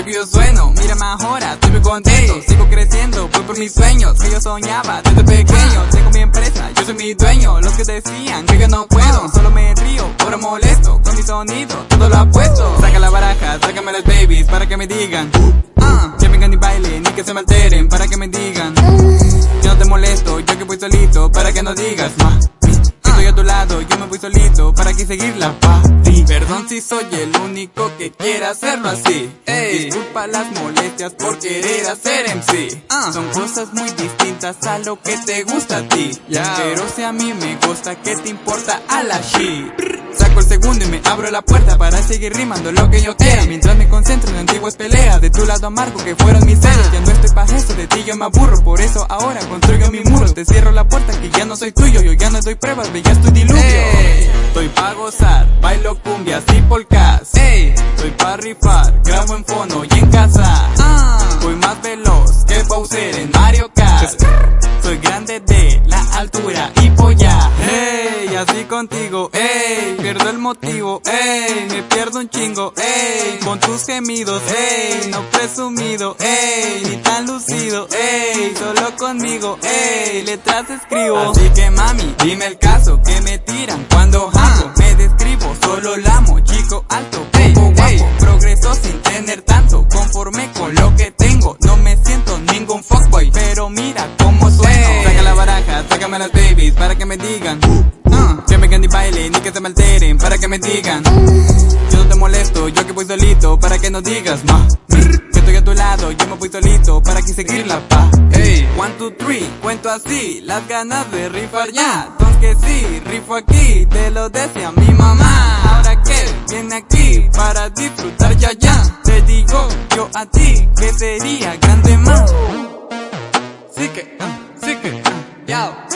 lo que yo sueno, mírame ahora, estoy muy contento, sigo creciendo, voy por mis sueños, que yo soñaba desde pequeño, tengo mi empresa, yo soy mi dueño, los que decían que yo no puedo, solo me río, ahora molesto, con mi sonido, todo lo apuesto, saca la baraja, sácame las babies, para que me digan, ah, que vengan y bailen, ni que se me alteren, para que me digan, yo no te molesto, yo que voy solito, para que no digas, ma, voy solito para que seguirla ti Perdón si soy el único que quiere hacerlo así. Ey. Disculpa las molestias por querer hacer MC. Ah. Son cosas muy distintas a lo que te gusta a ti. Pero si a mí me gusta, ¿qué te importa a la shit? Saco el segundo y me abro la puerta para seguir rimando lo que yo quiera Mientras me concentro en antiguas peleas De tu lado amargo que fueron mis celos Ya no estoy pa' eso, de ti yo me aburro. Por eso ahora construyo mi muro. Te cierro la puerta que ya no soy tuyo. Yo ya no doy pruebas, ve ya estoy diluvio. Estoy pa' gozar, bailo cumbias y polcas Estoy pa' rifar, grabo en fono y en casa. Voy más veloz que Bowser en Mario Kart. Soy grande de la altura y polla así contigo, ey pierdo el motivo, ey, me pierdo un chingo, ey, con tus gemidos, ey, no presumido, ey, ni tan lucido, ey, solo conmigo, ey, letras escribo. Así que mami, dime el caso, que me tiran cuando hago, me describo, solo lamo, chico alto, poco guapo, progreso sin tener tanto, conforme con lo que tengo, no me siento ningún fuckboy, pero mira cómo sueno, saca la baraja, sácame las babies, para que me digan, que me y baile, ni que se me alteren para que me digan. Yo no te molesto, yo que voy solito para que no digas, ma. Que estoy a tu lado, yo me voy solito para que seguirla, pa. Hey, one, two, three, cuento así, las ganas de rifar ya. Entonces que sí, rifo aquí, te lo decía mi mamá. Ahora que viene aquí para disfrutar ya ya. Te digo yo a ti que sería grande más. Sí que, ah, sí que, ah,